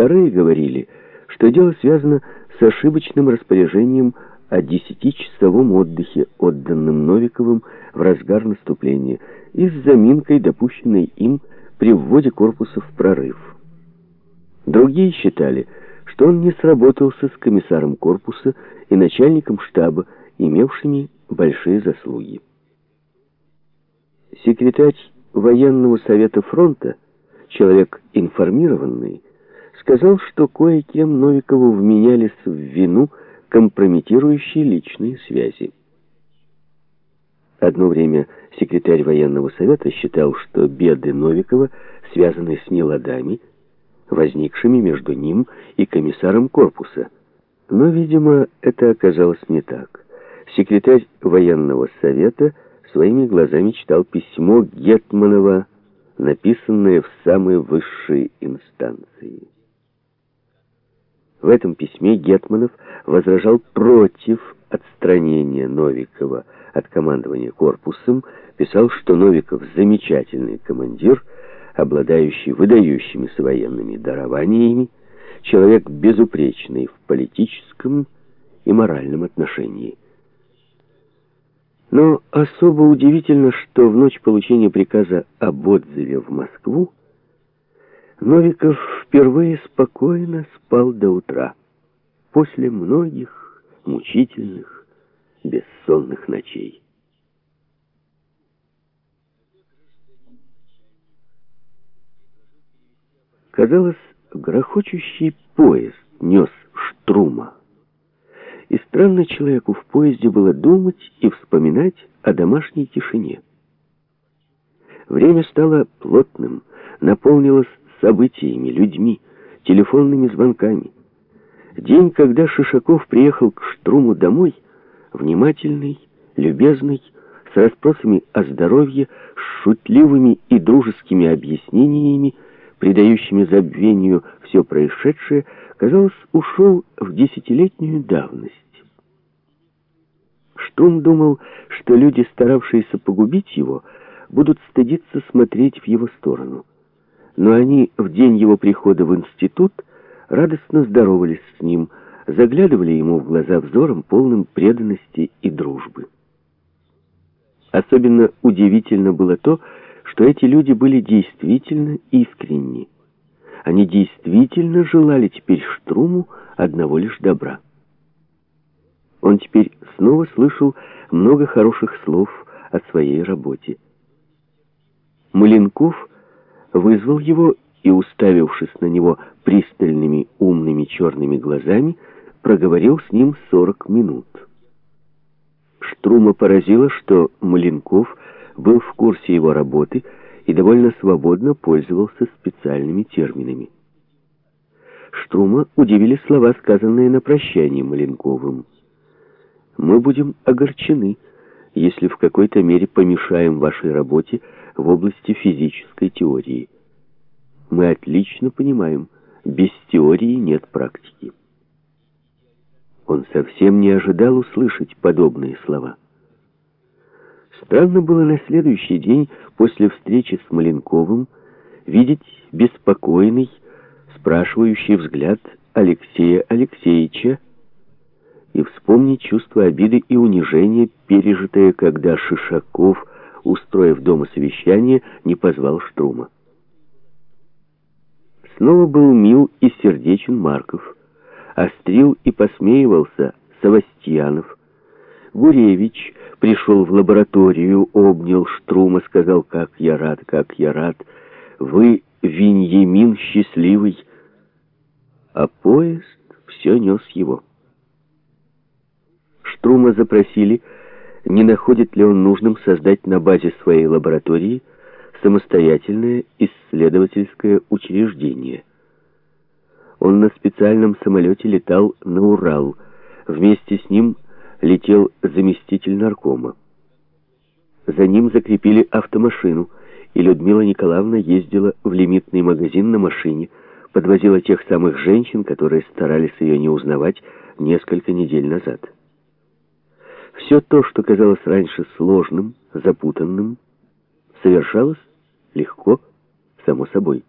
Вторые говорили, что дело связано с ошибочным распоряжением о десятичасовом отдыхе, отданном Новиковым в разгар наступления, и с заминкой, допущенной им при вводе корпуса в прорыв. Другие считали, что он не сработался с комиссаром корпуса и начальником штаба, имевшими большие заслуги. Секретарь военного совета фронта, человек информированный, сказал, что кое-кем Новикову вменялись в вину компрометирующие личные связи. Одно время секретарь военного совета считал, что беды Новикова связаны с неладами, возникшими между ним и комиссаром корпуса. Но, видимо, это оказалось не так. Секретарь военного совета своими глазами читал письмо Гетманова, написанное в самой высшей инстанции. В этом письме Гетманов возражал против отстранения Новикова от командования корпусом, писал, что Новиков замечательный командир, обладающий выдающимися военными дарованиями, человек безупречный в политическом и моральном отношении. Но особо удивительно, что в ночь получения приказа об отзыве в Москву Новиков впервые спокойно спал до утра, после многих мучительных, бессонных ночей. Казалось, грохочущий поезд нес штрума. И странно человеку в поезде было думать и вспоминать о домашней тишине. Время стало плотным, наполнилось событиями, людьми, телефонными звонками. День, когда Шишаков приехал к Штруму домой, внимательный, любезный, с расспросами о здоровье, с шутливыми и дружескими объяснениями, придающими забвению все происшедшее, казалось, ушел в десятилетнюю давность. Штрум думал, что люди, старавшиеся погубить его, будут стыдиться смотреть в его сторону но они в день его прихода в институт радостно здоровались с ним, заглядывали ему в глаза взором, полным преданности и дружбы. Особенно удивительно было то, что эти люди были действительно искренни. Они действительно желали теперь Штруму одного лишь добра. Он теперь снова слышал много хороших слов о своей работе. Маленков вызвал его и, уставившись на него пристальными умными черными глазами, проговорил с ним сорок минут. Штрума поразило, что Маленков был в курсе его работы и довольно свободно пользовался специальными терминами. Штрума удивили слова, сказанные на прощании Маленковым. «Мы будем огорчены, если в какой-то мере помешаем вашей работе в области физической теории. Мы отлично понимаем, без теории нет практики. Он совсем не ожидал услышать подобные слова. Странно было на следующий день после встречи с Маленковым видеть беспокойный, спрашивающий взгляд Алексея Алексеевича, и вспомнить чувство обиды и унижения, пережитое, когда Шишаков, устроив дома совещание, не позвал Штрума. Снова был мил и сердечен Марков, острил и посмеивался Савастьянов. Гуревич пришел в лабораторию, обнял Штрума, сказал, как я рад, как я рад, вы, Виньямин, счастливый. А поезд все нес его. Штрума запросили, не находит ли он нужным создать на базе своей лаборатории самостоятельное исследовательское учреждение. Он на специальном самолете летал на Урал. Вместе с ним летел заместитель наркома. За ним закрепили автомашину, и Людмила Николаевна ездила в лимитный магазин на машине, подвозила тех самых женщин, которые старались ее не узнавать несколько недель назад. Все то, что казалось раньше сложным, запутанным, совершалось легко, само собой.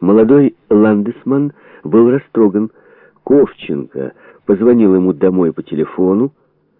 Молодой ландесман был растроган. Ковченко позвонил ему домой по телефону,